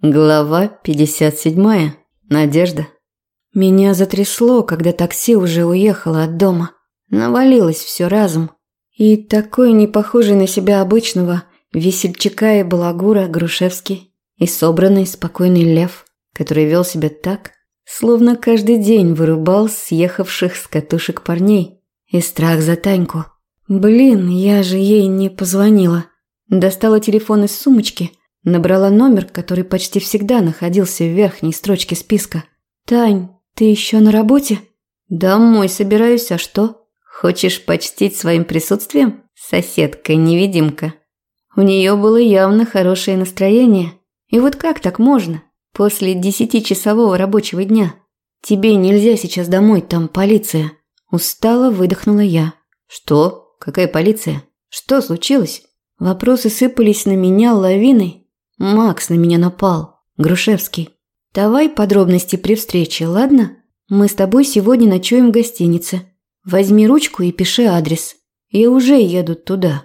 Глава 57. Надежда. Меня затрясло, когда такси уже уехало от дома. Навалилось все разом. И такой не похожий на себя обычного весельчака и балагура Грушевский. И собранный спокойный лев, который вел себя так, словно каждый день вырубал съехавших с катушек парней. И страх за Таньку. Блин, я же ей не позвонила. Достала телефон из сумочки – Набрала номер, который почти всегда находился в верхней строчке списка. «Тань, ты еще на работе?» «Домой собираюсь, а что? Хочешь почтить своим присутствием? Соседка-невидимка». У нее было явно хорошее настроение. И вот как так можно? После десятичасового рабочего дня. Тебе нельзя сейчас домой, там полиция. Устало выдохнула я. Что? Какая полиция? Что случилось? Вопросы сыпались на меня лавиной, Макс на меня напал. Грушевский. Давай подробности при встрече, ладно? Мы с тобой сегодня ночуем в гостинице. Возьми ручку и пиши адрес. Я уже еду туда.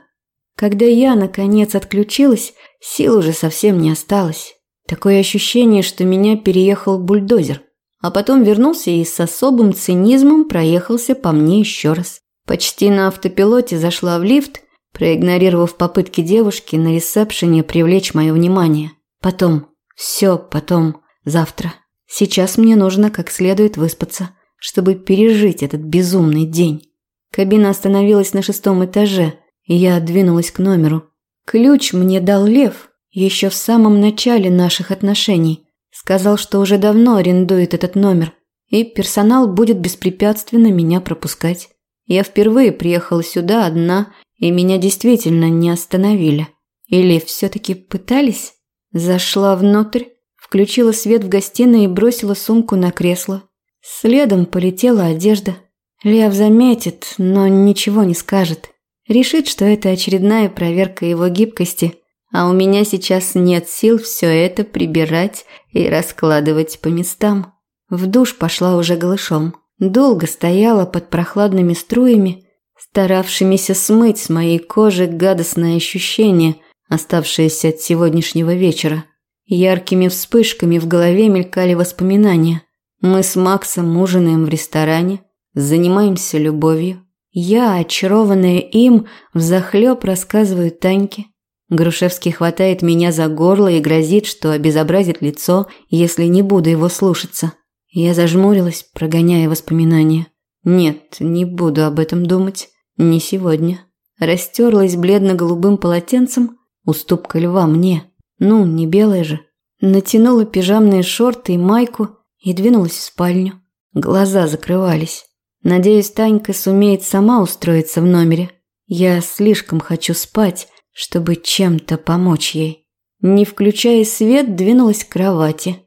Когда я, наконец, отключилась, сил уже совсем не осталось. Такое ощущение, что меня переехал бульдозер. А потом вернулся и с особым цинизмом проехался по мне еще раз. Почти на автопилоте зашла в лифт проигнорировав попытки девушки на ресепшене привлечь мое внимание. Потом, все потом, завтра. Сейчас мне нужно как следует выспаться, чтобы пережить этот безумный день. Кабина остановилась на шестом этаже, и я двинулась к номеру. Ключ мне дал Лев еще в самом начале наших отношений. Сказал, что уже давно арендует этот номер, и персонал будет беспрепятственно меня пропускать. Я впервые приехала сюда одна и меня действительно не остановили. Или все-таки пытались? Зашла внутрь, включила свет в гостиной и бросила сумку на кресло. Следом полетела одежда. Лев заметит, но ничего не скажет. Решит, что это очередная проверка его гибкости, а у меня сейчас нет сил все это прибирать и раскладывать по местам. В душ пошла уже голышом. Долго стояла под прохладными струями, старавшимися смыть с моей кожи гадостное ощущение, оставшееся от сегодняшнего вечера. Яркими вспышками в голове мелькали воспоминания. Мы с Максом ужинаем в ресторане, занимаемся любовью. Я, очарованная им, взахлёб рассказываю Таньке. Грушевский хватает меня за горло и грозит, что обезобразит лицо, если не буду его слушаться. Я зажмурилась, прогоняя воспоминания. Нет, не буду об этом думать. Не сегодня. Растерлась бледно-голубым полотенцем, уступка льва мне. Ну, не белая же. Натянула пижамные шорты и майку и двинулась в спальню. Глаза закрывались. Надеюсь, Танька сумеет сама устроиться в номере. Я слишком хочу спать, чтобы чем-то помочь ей. Не включая свет, двинулась к кровати.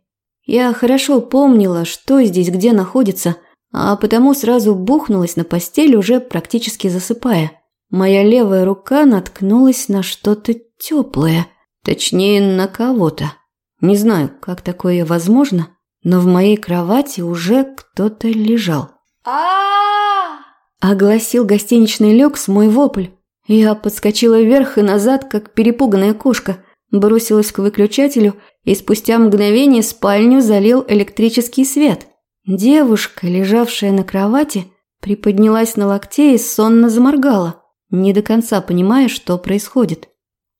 Я хорошо помнила, что здесь где находится, а потому сразу бухнулась на постель, уже практически засыпая. Моя левая рука наткнулась на что-то теплое, точнее, на кого-то. Не знаю, как такое возможно, но в моей кровати уже кто-то лежал. а Огласил гостиничный люкс мой вопль. Я подскочила вверх и назад, как перепуганная кошка, бросилась к выключателю, и спустя мгновение спальню залил электрический свет – Девушка, лежавшая на кровати, приподнялась на локте и сонно заморгала, не до конца понимая, что происходит.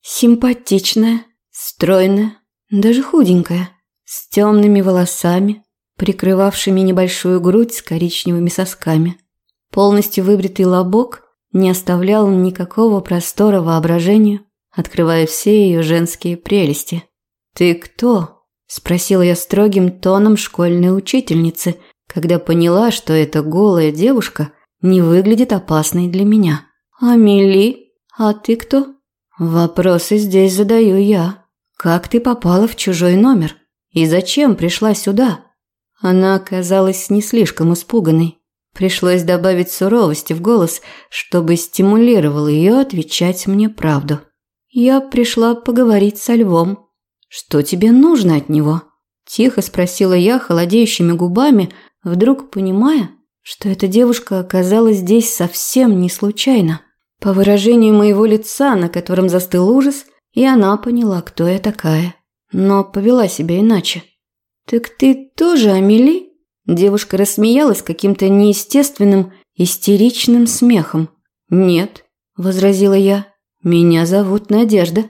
Симпатичная, стройная, даже худенькая, с темными волосами, прикрывавшими небольшую грудь с коричневыми сосками. Полностью выбритый лобок не оставлял никакого простора воображению, открывая все ее женские прелести. «Ты кто?» Спросила я строгим тоном школьной учительницы, когда поняла, что эта голая девушка не выглядит опасной для меня. «Амели, а ты кто?» «Вопросы здесь задаю я. Как ты попала в чужой номер? И зачем пришла сюда?» Она оказалась не слишком испуганной. Пришлось добавить суровости в голос, чтобы стимулировал ее отвечать мне правду. «Я пришла поговорить со львом», «Что тебе нужно от него?» Тихо спросила я холодеющими губами, вдруг понимая, что эта девушка оказалась здесь совсем не случайно. По выражению моего лица, на котором застыл ужас, и она поняла, кто я такая. но повела себя иначе. «Так ты тоже Амели?» Девушка рассмеялась каким-то неестественным, истеричным смехом. «Нет», – возразила я, – «меня зовут Надежда,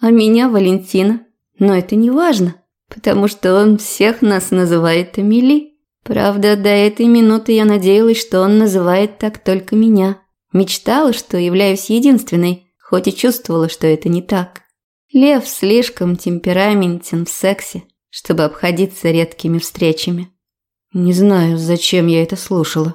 а меня Валентина. Но это не важно, потому что он всех нас называет Амели. Правда, до этой минуты я надеялась, что он называет так только меня. Мечтала, что являюсь единственной, хоть и чувствовала, что это не так. Лев слишком темпераментен в сексе, чтобы обходиться редкими встречами. Не знаю, зачем я это слушала.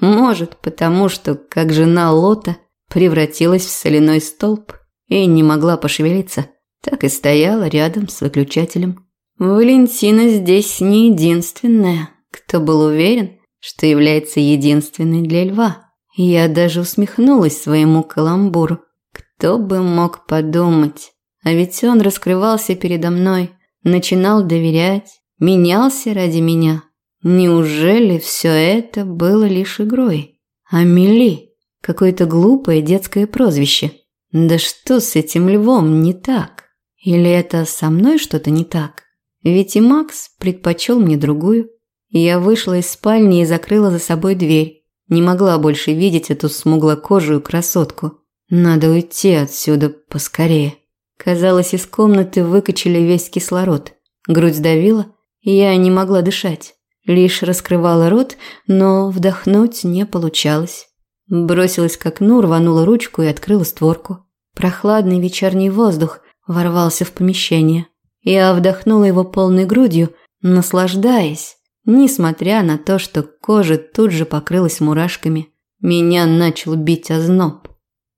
Может, потому что, как жена Лота, превратилась в соляной столб и не могла пошевелиться, так и стояла рядом с выключателем. Валентина здесь не единственная, кто был уверен, что является единственной для льва. Я даже усмехнулась своему каламбуру. Кто бы мог подумать? А ведь он раскрывался передо мной, начинал доверять, менялся ради меня. Неужели все это было лишь игрой? Амели, какое-то глупое детское прозвище. Да что с этим львом не так? Или это со мной что-то не так? Ведь и Макс предпочел мне другую. Я вышла из спальни и закрыла за собой дверь. Не могла больше видеть эту смуглокожую красотку. Надо уйти отсюда поскорее. Казалось, из комнаты выкачали весь кислород. Грудь давила, и я не могла дышать. Лишь раскрывала рот, но вдохнуть не получалось. Бросилась к окну, рванула ручку и открыла створку. Прохладный вечерний воздух ворвался в помещение. Я вдохнула его полной грудью, наслаждаясь, несмотря на то, что кожа тут же покрылась мурашками. Меня начал бить озноб.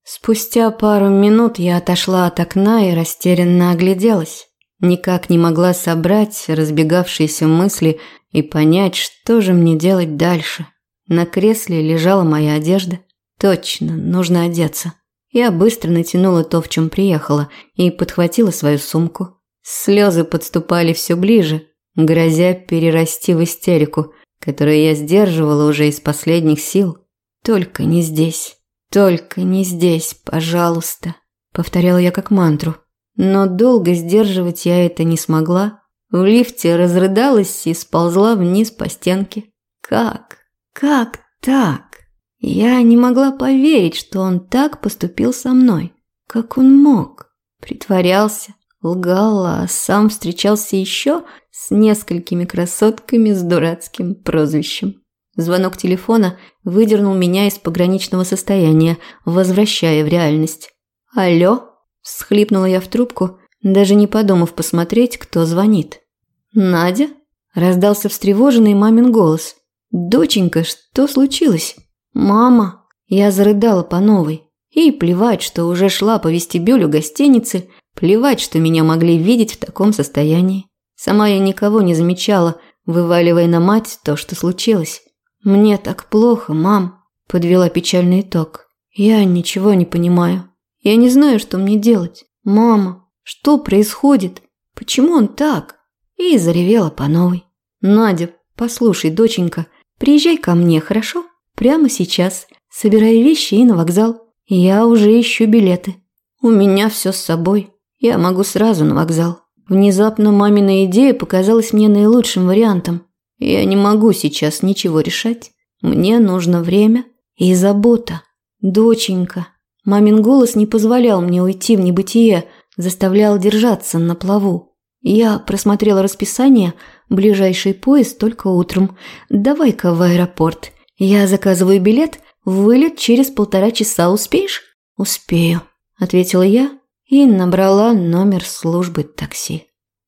Спустя пару минут я отошла от окна и растерянно огляделась. Никак не могла собрать разбегавшиеся мысли и понять, что же мне делать дальше. На кресле лежала моя одежда. Точно, нужно одеться. Я быстро натянула то, в чем приехала, и подхватила свою сумку. Слезы подступали все ближе, грозя перерасти в истерику, которую я сдерживала уже из последних сил. Только не здесь. Только не здесь, пожалуйста, повторяла я как мантру. Но долго сдерживать я это не смогла. В лифте разрыдалась и сползла вниз по стенке. Как? Как так? Я не могла поверить, что он так поступил со мной. Как он мог? Притворялся, лгал, а сам встречался еще с несколькими красотками с дурацким прозвищем. Звонок телефона выдернул меня из пограничного состояния, возвращая в реальность. «Алло?» Всхлипнула я в трубку, даже не подумав посмотреть, кто звонит. «Надя?» – раздался встревоженный мамин голос. «Доченька, что случилось?» «Мама!» Я зарыдала по новой. И плевать, что уже шла по вестибюлю гостиницы, плевать, что меня могли видеть в таком состоянии. Сама я никого не замечала, вываливая на мать то, что случилось. «Мне так плохо, мам», – подвела печальный итог. «Я ничего не понимаю. Я не знаю, что мне делать. Мама, что происходит? Почему он так?» И заревела по новой. «Надя, послушай, доченька, приезжай ко мне, хорошо? Прямо сейчас. Собирай вещи и на вокзал. Я уже ищу билеты. У меня все с собой. Я могу сразу на вокзал». Внезапно мамина идея показалась мне наилучшим вариантом. Я не могу сейчас ничего решать. Мне нужно время и забота. Доченька, Мамин голос не позволял мне уйти в небытие, заставлял держаться на плаву. Я просмотрела расписание, ближайший поезд только утром. Давай-ка в аэропорт. Я заказываю билет, вылет через полтора часа. Успеешь? Успею, ответила я и набрала номер службы такси.